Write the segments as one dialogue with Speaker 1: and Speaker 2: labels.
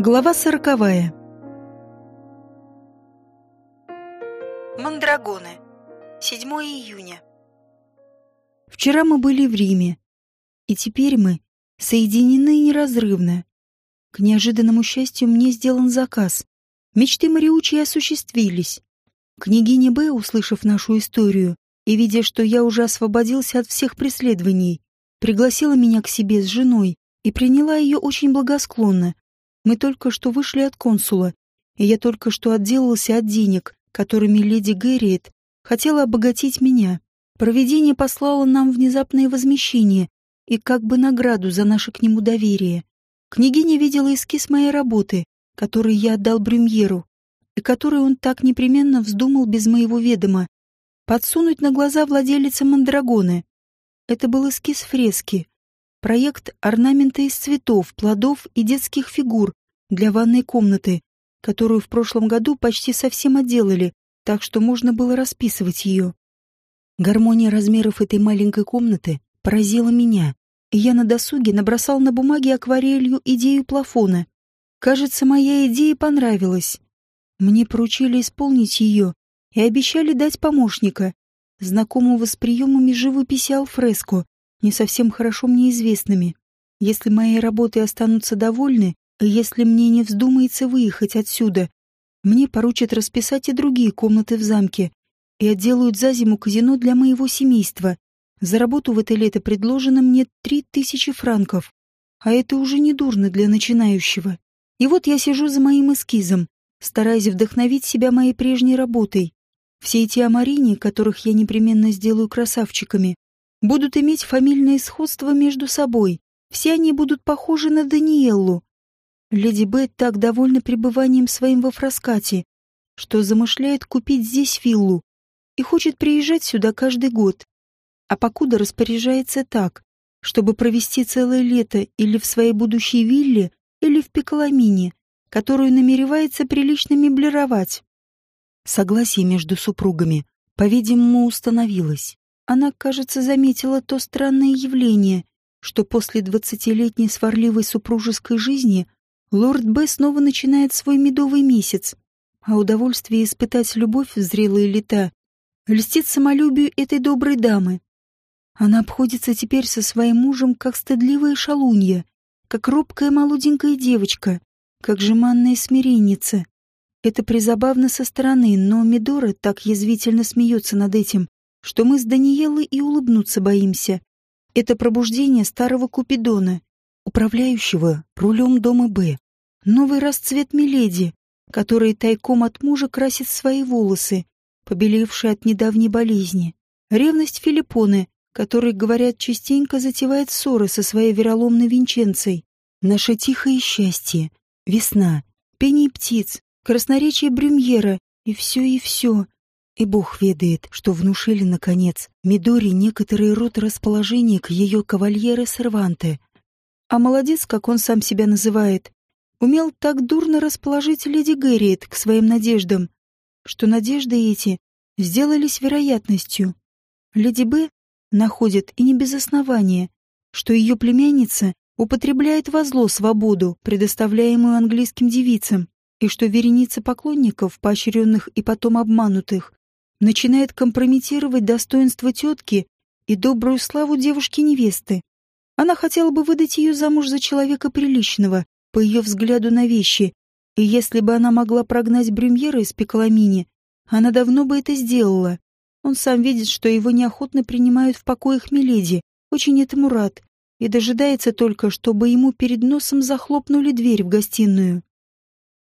Speaker 1: Глава сороковая.
Speaker 2: Мандрагоны. 7 июня.
Speaker 1: Вчера мы были в Риме, и теперь мы соединены неразрывно. К неожиданному счастью мне сделан заказ. Мечты Мариучи осуществились. Княгиня Б, услышав нашу историю и видя, что я уже освободился от всех преследований, пригласила меня к себе с женой и приняла ее очень благосклонно. Мы только что вышли от консула, и я только что отделался от денег, которыми леди Гэрриет хотела обогатить меня. Проведение послало нам внезапное возмещение и как бы награду за наше к нему доверие. Княгиня видела эскиз моей работы, который я отдал Брюмьеру, и который он так непременно вздумал без моего ведома, подсунуть на глаза владелицы Мандрагоны. Это был эскиз фрески, проект орнамента из цветов, плодов и детских фигур для ванной комнаты, которую в прошлом году почти совсем отделали, так что можно было расписывать ее. Гармония размеров этой маленькой комнаты поразила меня, и я на досуге набросал на бумаге акварелью идею плафона. Кажется, моя идея понравилась. Мне поручили исполнить ее и обещали дать помощника, знакомого с приемами живописи алфреско, не совсем хорошо мне известными. Если мои работы останутся довольны, и если мне не вздумается выехать отсюда, мне поручат расписать и другие комнаты в замке и отделают за зиму казино для моего семейства. За работу в это лето предложено мне три тысячи франков, а это уже не дурно для начинающего. И вот я сижу за моим эскизом, стараясь вдохновить себя моей прежней работой. Все эти амарини, которых я непременно сделаю красавчиками, будут иметь фамильное сходство между собой. Все они будут похожи на Даниэллу. Леди Бет так довольна пребыванием своим во Фраскате, что замышляет купить здесь виллу и хочет приезжать сюда каждый год. А покуда распоряжается так, чтобы провести целое лето или в своей будущей вилле, или в Пиколамине, которую намеревается прилично меблировать. Согласие между супругами, по-видимому, установилось. Она, кажется, заметила то странное явление, что после двадцатилетней сварливой супружеской жизни лорд Б снова начинает свой медовый месяц, а удовольствие испытать любовь в зрелые лета льстит самолюбию этой доброй дамы. Она обходится теперь со своим мужем как стыдливая шалунья, как робкая молоденькая девочка, как жеманная смиренница. Это призабавно со стороны, но Мидора так язвительно смеется над этим, что мы с Даниелой и улыбнуться боимся. Это пробуждение старого Купидона, управляющего рулем дома Б. Новый расцвет Миледи, который тайком от мужа красит свои волосы, побелевшие от недавней болезни. Ревность Филиппоны, который, говорят, частенько затевает ссоры со своей вероломной Винченцей. Наше тихое счастье, весна, пение птиц, красноречие Брюмьера и все и все. И Бог ведает, что внушили, наконец, Мидори некоторые род расположения к ее кавальере Серванте. А молодец, как он сам себя называет, умел так дурно расположить леди Гэрриет к своим надеждам, что надежды эти сделались вероятностью. Леди Б находит, и не без основания, что ее племянница употребляет во зло свободу, предоставляемую английским девицам, и что вереница поклонников, поощренных и потом обманутых, начинает компрометировать достоинство тетки и добрую славу девушки-невесты. Она хотела бы выдать ее замуж за человека приличного, по ее взгляду на вещи, и если бы она могла прогнать Брюмьера из Пиколамини, она давно бы это сделала. Он сам видит, что его неохотно принимают в покоях Миледи, очень этому рад, и дожидается только, чтобы ему перед носом захлопнули дверь в гостиную.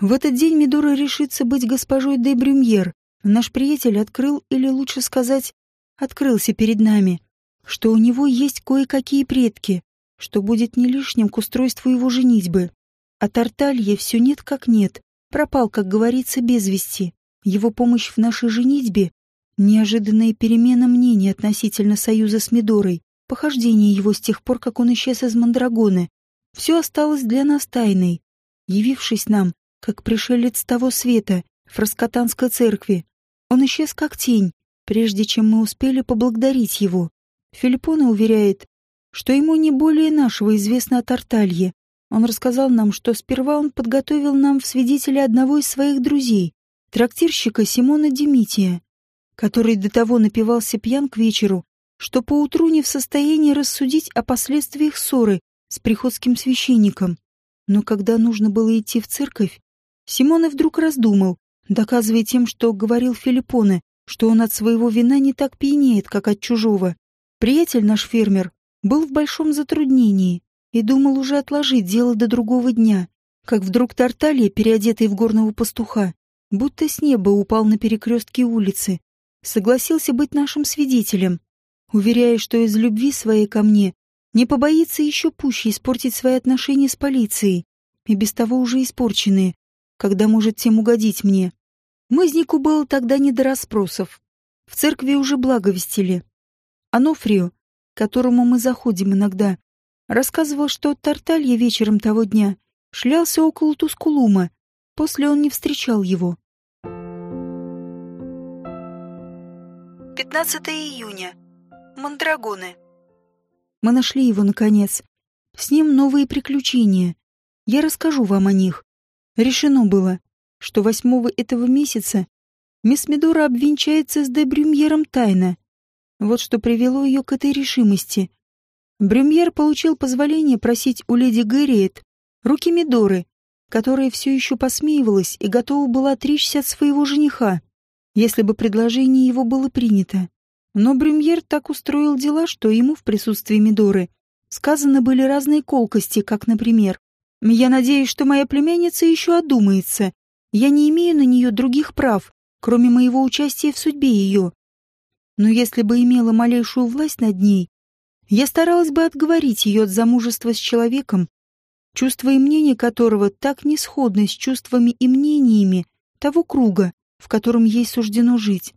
Speaker 1: В этот день Мидора решится быть госпожой де Брюмьер. Наш приятель открыл, или лучше сказать, открылся перед нами, что у него есть кое-какие предки, что будет не лишним к устройству его женитьбы. А Тарталье все нет как нет, пропал, как говорится, без вести. Его помощь в нашей женитьбе Неожиданная перемена мнений относительно союза с Мидорой, похождение его с тех пор, как он исчез из Мандрагоны, все осталось для нас тайной. Явившись нам, как пришелец того света, в Раскотанской церкви, он исчез как тень, прежде чем мы успели поблагодарить его. Филиппона уверяет, что ему не более нашего известно о Тарталье, Он рассказал нам, что сперва он подготовил нам в свидетели одного из своих друзей, трактирщика Симона Демития, который до того напивался пьян к вечеру, что поутру не в состоянии рассудить о последствиях ссоры с приходским священником. Но когда нужно было идти в церковь, Симон и вдруг раздумал, доказывая тем, что говорил Филиппоне, что он от своего вина не так пьянеет, как от чужого. Приятель наш фермер был в большом затруднении и думал уже отложить дело до другого дня, как вдруг Тарталья, переодетый в горного пастуха, будто с неба упал на перекрестке улицы, согласился быть нашим свидетелем, уверяя, что из любви своей ко мне не побоится еще пуще испортить свои отношения с полицией, и без того уже испорченные, когда может тем угодить мне. Мызнику было тогда не до расспросов. В церкви уже благовестили. Анофрию, к которому мы заходим иногда, рассказывал, что Тарталья вечером того дня шлялся около Тускулума, после он не встречал его.
Speaker 2: 15 июня. Мандрагоны.
Speaker 1: Мы нашли его, наконец. С ним новые приключения. Я расскажу вам о них. Решено было, что восьмого этого месяца мисс Медора обвенчается с де Брюмьером тайно. Вот что привело ее к этой решимости. Брюмьер получил позволение просить у леди Гэриет руки Медоры, которая все еще посмеивалась и готова была отречься от своего жениха, если бы предложение его было принято. Но Брюмьер так устроил дела, что ему в присутствии Мидоры сказаны были разные колкости, как, например, «Я надеюсь, что моя племянница еще одумается. Я не имею на нее других прав, кроме моего участия в судьбе ее. Но если бы имела малейшую власть над ней, я старалась бы отговорить ее от замужества с человеком, чувства и мнения которого так не сходны с чувствами и мнениями того круга, в котором ей суждено жить.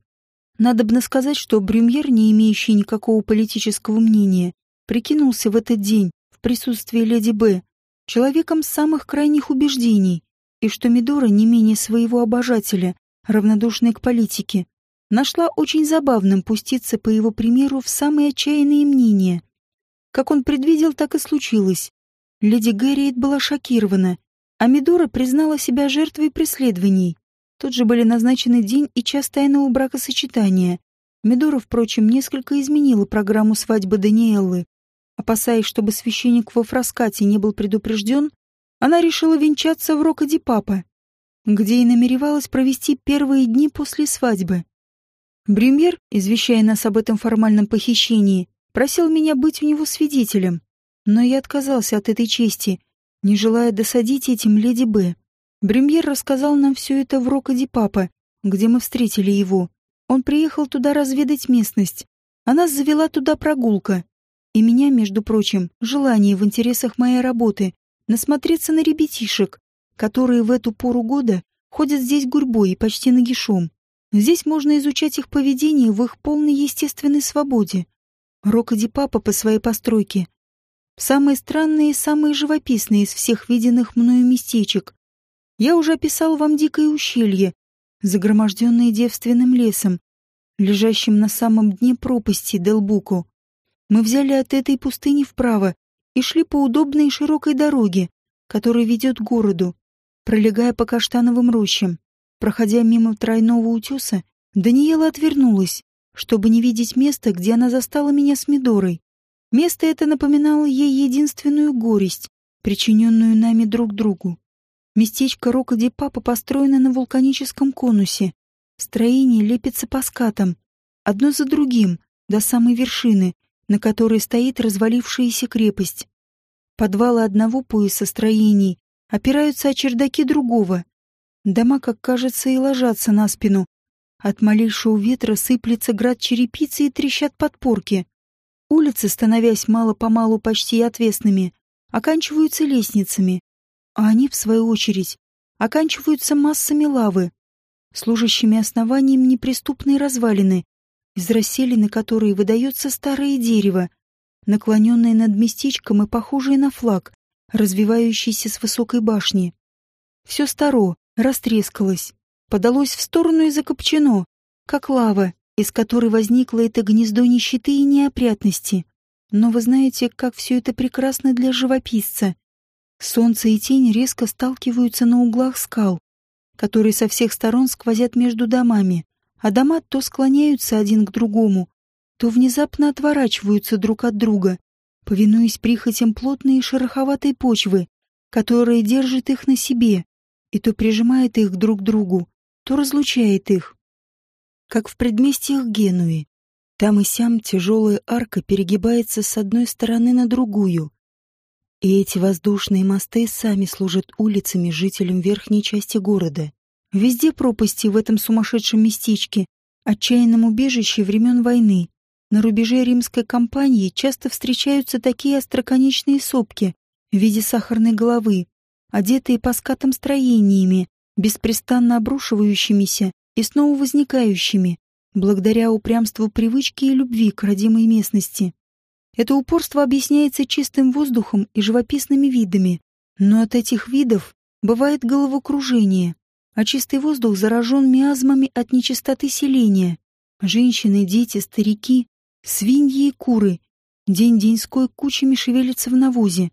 Speaker 1: Надобно сказать, что Брюмьер, не имеющий никакого политического мнения, прикинулся в этот день, в присутствии леди Б, человеком самых крайних убеждений, и что Мидора, не менее своего обожателя, равнодушная к политике, нашла очень забавным пуститься по его примеру в самые отчаянные мнения. Как он предвидел, так и случилось. Леди Гэриет была шокирована, а Мидора признала себя жертвой преследований. Тут же были назначены день и час тайного бракосочетания. Медора, впрочем, несколько изменила программу свадьбы Даниэллы. Опасаясь, чтобы священник во Фраскате не был предупрежден, она решила венчаться в Рокоди Папа, где и намеревалась провести первые дни после свадьбы. Брюмьер, извещая нас об этом формальном похищении, просил меня быть у него свидетелем, но я отказался от этой чести, не желая досадить этим леди Б. Бремьер рассказал нам все это в Рокоде Папа, где мы встретили его. Он приехал туда разведать местность, а нас завела туда прогулка. И меня, между прочим, желание в интересах моей работы насмотреться на ребятишек, которые в эту пору года ходят здесь гурьбой и почти нагишом. Здесь можно изучать их поведение в их полной естественной свободе. Рокоди Папа по своей постройке. Самые странные и самые живописные из всех виденных мною местечек, я уже описал вам дикое ущелье, загроможденное девственным лесом, лежащим на самом дне пропасти Делбуку. Мы взяли от этой пустыни вправо и шли по удобной широкой дороге, которая ведет к городу, пролегая по каштановым рощам. Проходя мимо тройного утеса, Даниэла отвернулась, чтобы не видеть места, где она застала меня с Мидорой. Место это напоминало ей единственную горесть, причиненную нами друг другу. Местечко Рокоди Папа построено на вулканическом конусе. Строение лепится по скатам, одно за другим, до самой вершины, на которой стоит развалившаяся крепость. Подвалы одного пояса строений опираются о чердаки другого. Дома, как кажется, и ложатся на спину. От малейшего ветра сыплется град черепицы и трещат подпорки. Улицы, становясь мало-помалу почти отвесными, оканчиваются лестницами, а они, в свою очередь, оканчиваются массами лавы, служащими основанием неприступной развалины, из расселины которой выдается старое дерево, наклоненное над местечком и похожее на флаг, развивающийся с высокой башни. Все старо, растрескалось, подалось в сторону и закопчено, как лава, из которой возникло это гнездо нищеты и неопрятности. Но вы знаете, как все это прекрасно для живописца. Солнце и тень резко сталкиваются на углах скал, которые со всех сторон сквозят между домами, а дома то склоняются один к другому, то внезапно отворачиваются друг от друга, повинуясь прихотям плотной и шероховатой почвы, которая держит их на себе, и то прижимает их друг к другу, то разлучает их. Как в предместьях Генуи. Там и сям тяжелая арка перегибается с одной стороны на другую. И эти воздушные мосты сами служат улицами жителям верхней части города. Везде пропасти в этом сумасшедшем местечке, отчаянном убежище времен войны. На рубеже римской кампании часто встречаются такие остроконечные сопки в виде сахарной головы, одетые по скатам строениями, беспрестанно обрушивающимися и снова возникающими, благодаря упрямству привычки и любви к родимой местности. Это упорство объясняется чистым воздухом и живописными видами, но от этих видов бывает головокружение, а чистый воздух заражен миазмами от нечистоты селения. Женщины, дети, старики, свиньи и куры день-деньской кучами шевелятся в навозе.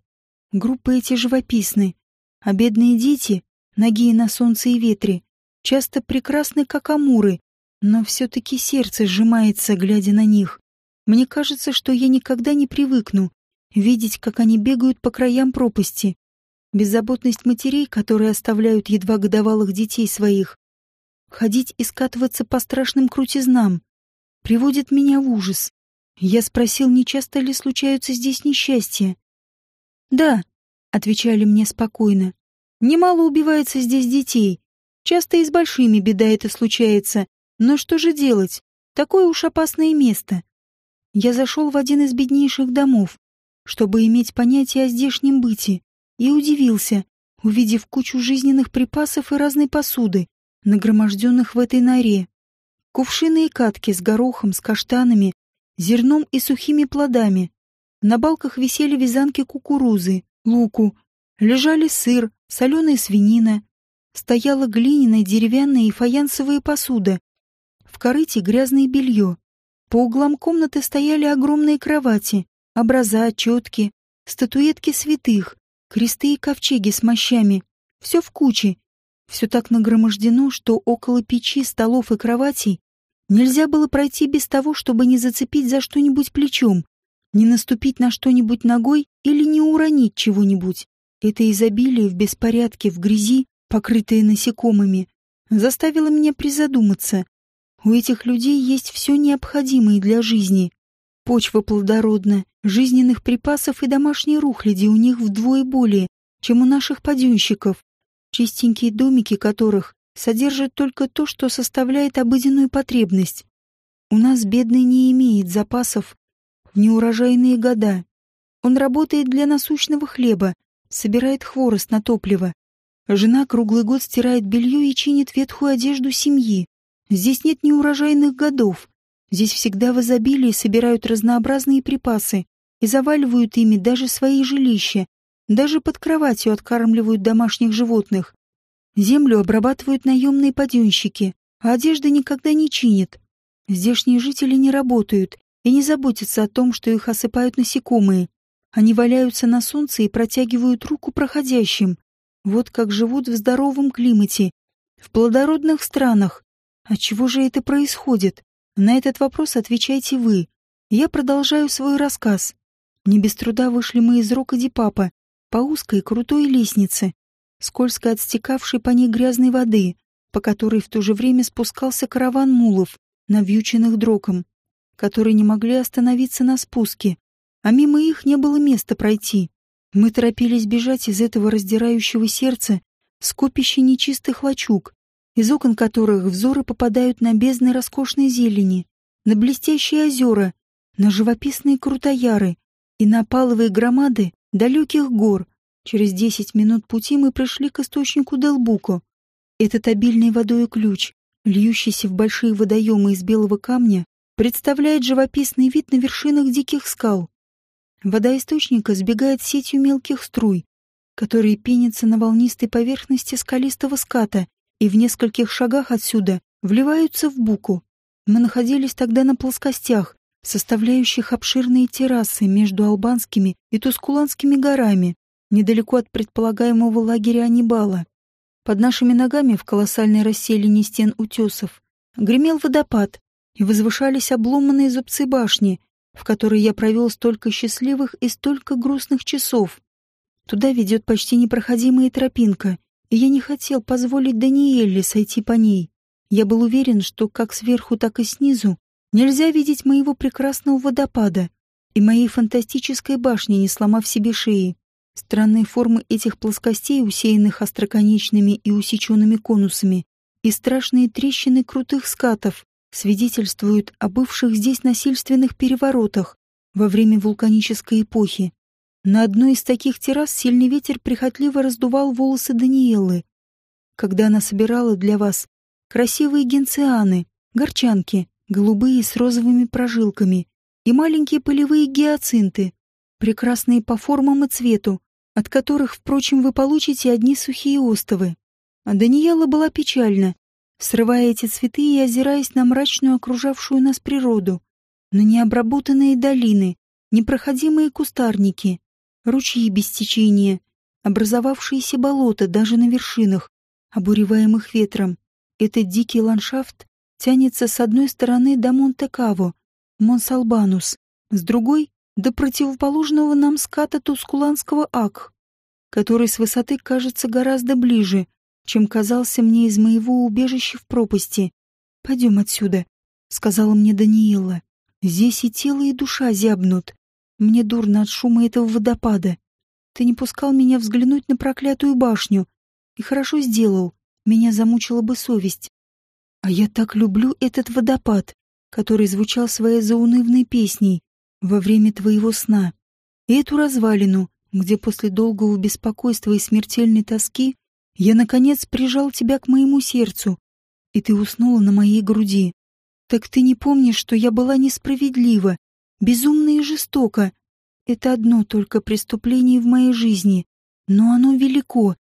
Speaker 1: Группы эти живописны, а бедные дети, ноги на солнце и ветре, часто прекрасны, как амуры, но все-таки сердце сжимается, глядя на них. Мне кажется, что я никогда не привыкну видеть, как они бегают по краям пропасти. Беззаботность матерей, которые оставляют едва годовалых детей своих, ходить и скатываться по страшным крутизнам, приводит меня в ужас. Я спросил, не часто ли случаются здесь несчастья. «Да», — отвечали мне спокойно, — «немало убивается здесь детей. Часто и с большими беда это случается. Но что же делать? Такое уж опасное место. Я зашел в один из беднейших домов, чтобы иметь понятие о здешнем быте, и удивился, увидев кучу жизненных припасов и разной посуды, нагроможденных в этой норе. Кувшины и катки с горохом, с каштанами, зерном и сухими плодами. На балках висели вязанки кукурузы, луку, лежали сыр, соленая свинина. Стояла глиняная, деревянная и фаянсовая посуда. В корыте грязное белье. По углам комнаты стояли огромные кровати, образа, четки, статуэтки святых, кресты и ковчеги с мощами. Все в куче. Все так нагромождено, что около печи, столов и кроватей нельзя было пройти без того, чтобы не зацепить за что-нибудь плечом, не наступить на что-нибудь ногой или не уронить чего-нибудь. Это изобилие в беспорядке, в грязи, покрытое насекомыми, заставило меня призадуматься, у этих людей есть все необходимое для жизни. Почва плодородна, жизненных припасов и домашней рухляди у них вдвое более, чем у наших подъемщиков, чистенькие домики которых содержат только то, что составляет обыденную потребность. У нас бедный не имеет запасов в неурожайные года. Он работает для насущного хлеба, собирает хворост на топливо. Жена круглый год стирает белье и чинит ветхую одежду семьи. Здесь нет неурожайных годов. Здесь всегда в изобилии собирают разнообразные припасы и заваливают ими даже свои жилища, даже под кроватью откармливают домашних животных. Землю обрабатывают наемные подъемщики, а одежды никогда не чинят. Здешние жители не работают и не заботятся о том, что их осыпают насекомые. Они валяются на солнце и протягивают руку проходящим. Вот как живут в здоровом климате, в плодородных странах, а чего же это происходит? На этот вопрос отвечайте вы. Я продолжаю свой рассказ. Не без труда вышли мы из рока Дипапа по узкой крутой лестнице, скользко отстекавшей по ней грязной воды, по которой в то же время спускался караван мулов, навьюченных дроком, которые не могли остановиться на спуске, а мимо их не было места пройти. Мы торопились бежать из этого раздирающего сердца скопища нечистых лачуг, из окон которых взоры попадают на бездны роскошной зелени, на блестящие озера, на живописные крутояры и на паловые громады далеких гор. Через десять минут пути мы пришли к источнику Делбуко. Этот обильный водой ключ, льющийся в большие водоемы из белого камня, представляет живописный вид на вершинах диких скал. Вода источника сбегает сетью мелких струй, которые пенятся на волнистой поверхности скалистого ската и в нескольких шагах отсюда вливаются в буку. Мы находились тогда на плоскостях, составляющих обширные террасы между албанскими и тускуланскими горами. недалеко от предполагаемого лагеря Анибала. Под нашими ногами в колоссальной расселине стен утесов гремел водопад, и возвышались обломанные зубцы башни, в которой я провел столько счастливых и столько грустных часов. Туда ведет почти непроходимая тропинка, я не хотел позволить Даниэле сойти по ней. Я был уверен, что как сверху, так и снизу нельзя видеть моего прекрасного водопада и моей фантастической башни, не сломав себе шеи. Странные формы этих плоскостей, усеянных остроконечными и усеченными конусами, и страшные трещины крутых скатов свидетельствуют о бывших здесь насильственных переворотах во время вулканической эпохи. На одной из таких террас сильный ветер прихотливо раздувал волосы Даниэлы, когда она собирала для вас красивые генцианы, горчанки, голубые с розовыми прожилками и маленькие полевые гиацинты, прекрасные по формам и цвету, от которых, впрочем, вы получите одни сухие остовы. А Даниэла была печальна, срывая эти цветы и озираясь на мрачную окружавшую нас природу, на необработанные долины, непроходимые кустарники, ручьи без течения, образовавшиеся болота даже на вершинах, обуреваемых ветром. Этот дикий ландшафт тянется с одной стороны до Монте-Каво, Монсалбанус, с другой — до противоположного нам ската Тускуланского Ак, который с высоты кажется гораздо ближе, чем казался мне из моего убежища в пропасти. «Пойдем отсюда», — сказала мне Даниэла. «Здесь и тело, и душа зябнут. Мне дурно от шума этого водопада. Ты не пускал меня взглянуть на проклятую башню. И хорошо сделал. Меня замучила бы совесть. А я так люблю этот водопад, который звучал своей заунывной песней во время твоего сна. И эту развалину, где после долгого беспокойства и смертельной тоски я, наконец, прижал тебя к моему сердцу, и ты уснула на моей груди. Так ты не помнишь, что я была несправедлива, безумно и жестоко. Это одно только преступление в моей жизни, но оно велико,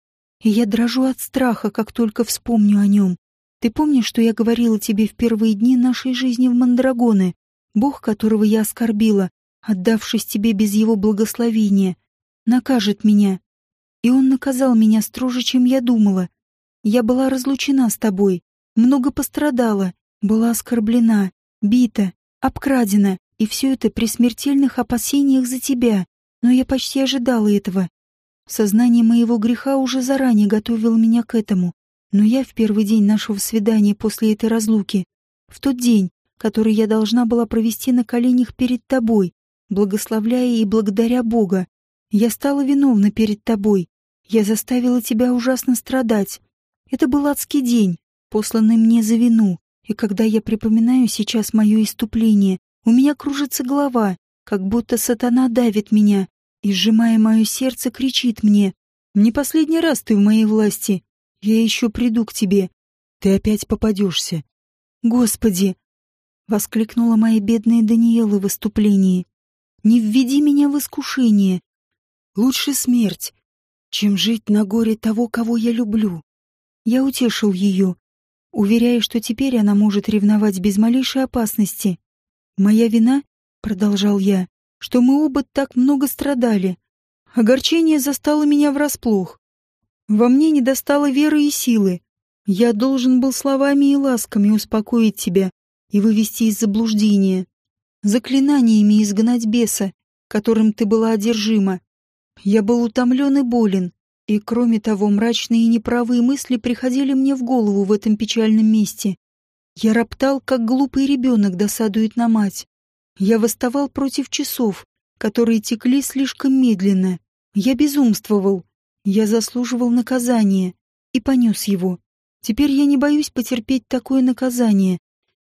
Speaker 1: и я дрожу от страха, как только вспомню о нем. Ты помнишь, что я говорила тебе в первые дни нашей жизни в Мандрагоне? Бог, которого я оскорбила, отдавшись тебе без его благословения, накажет меня. И он наказал меня строже, чем я думала. Я была разлучена с тобой, много пострадала, была оскорблена, бита, обкрадена, и все это при смертельных опасениях за тебя, но я почти ожидала этого. Сознание моего греха уже заранее готовило меня к этому, но я в первый день нашего свидания после этой разлуки, в тот день, который я должна была провести на коленях перед тобой, благословляя и благодаря Бога, я стала виновна перед тобой. Я заставила тебя ужасно страдать. Это был адский день, посланный мне за вину, и когда я припоминаю сейчас мое иступление, у меня кружится голова, как будто сатана давит меня и, сжимая мое сердце, кричит мне «Не последний раз ты в моей власти. Я еще приду к тебе. Ты опять попадешься». «Господи!» — воскликнула моя бедная Даниэла в выступлении. «Не введи меня в искушение. Лучше смерть, чем жить на горе того, кого я люблю». Я утешил ее, уверяя, что теперь она может ревновать без малейшей опасности. Моя вина, продолжал я, что мы оба так много страдали. Огорчение застало меня врасплох. Во мне не достало веры и силы. Я должен был словами и ласками успокоить тебя и вывести из заблуждения, заклинаниями изгнать беса, которым ты была одержима. Я был утомлен и болен, и, кроме того, мрачные и неправые мысли приходили мне в голову в этом печальном месте. Я роптал, как глупый ребенок досадует на мать. Я восставал против часов, которые текли слишком медленно. Я безумствовал. Я заслуживал наказания и понес его. Теперь я не боюсь потерпеть такое наказание.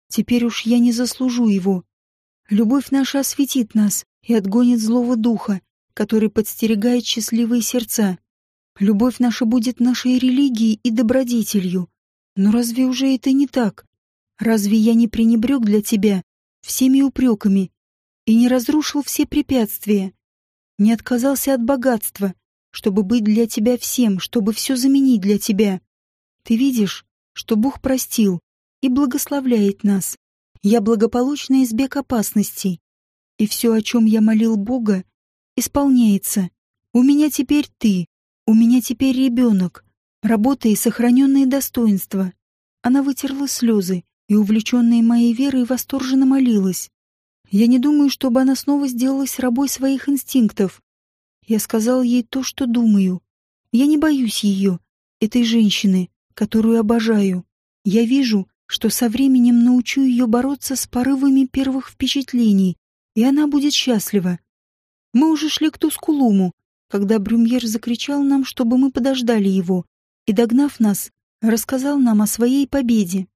Speaker 1: Теперь уж я не заслужу его. Любовь наша осветит нас и отгонит злого духа, который подстерегает счастливые сердца. Любовь наша будет нашей религией и добродетелью. Но разве уже это не так? Разве я не пренебрег для тебя всеми упреками и не разрушил все препятствия? Не отказался от богатства, чтобы быть для тебя всем, чтобы все заменить для тебя? Ты видишь, что Бог простил и благословляет нас. Я благополучно избег опасностей, и все, о чем я молил Бога, исполняется. У меня теперь ты. У меня теперь ребенок. Работа и сохраненные достоинства. Она вытерла слезы и, увлеченная моей верой, восторженно молилась. Я не думаю, чтобы она снова сделалась рабой своих инстинктов. Я сказал ей то, что думаю. Я не боюсь ее, этой женщины, которую обожаю. Я вижу, что со временем научу ее бороться с порывами первых впечатлений, и она будет счастлива. Мы уже шли к Тускулуму, когда Брюмьер закричал нам, чтобы мы подождали его, и, догнав нас, рассказал нам о своей победе.